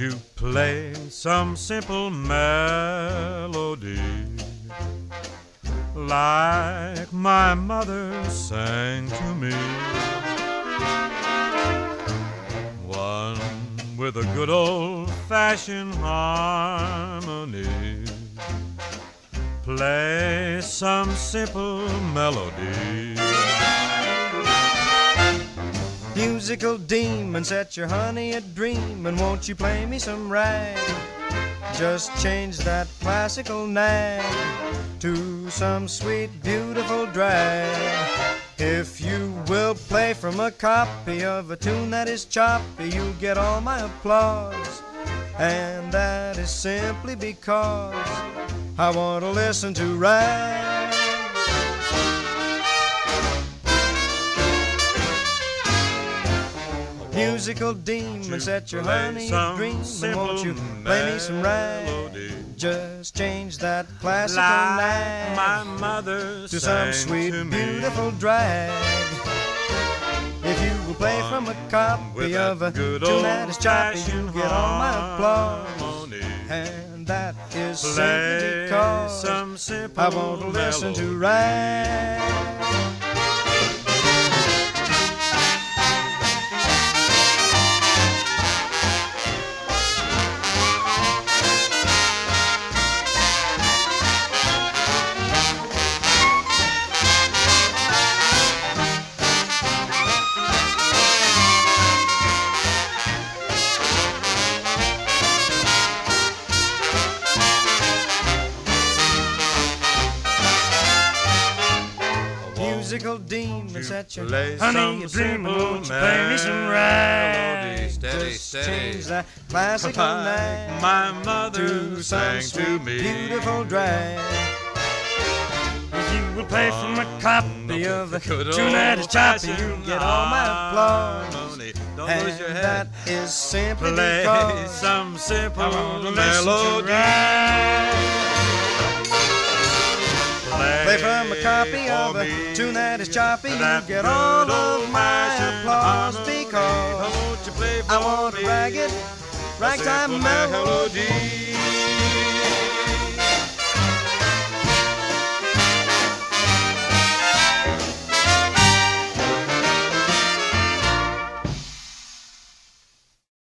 you play some simple melody like my mother sang to me? One with a good old fashioned harmony. Play some simple melody. Musical demon, set your honey a dream, and won't you play me some rag? Just change that classical nag to some sweet, beautiful drag. If you will play from a copy of a tune that is choppy, you'll get all my applause. And that is simply because I want to listen to rag. Musical demon, set your honey a dream, and won't you play me some rag? melody Just change that classical like my mother to some sweet, to beautiful drag. If you will play from a copy of a tune that is choppy, you'll get all my applause. And that is simply because I want to listen to rag. Musical demon, set your Play honey a some dream, and simple won't you play me some melody. Steady, Just steady. change that classical Like my mother to sang to me. beautiful drag. You will play from a copy of tune that is choppy, you get all my applause. Don't And lose your head. is simply Play because some simple I want to listen to melody. Copy of a tune that is choppy, you get all of my applause because Won't you play I want to me? rag it, a ragtime simple melody.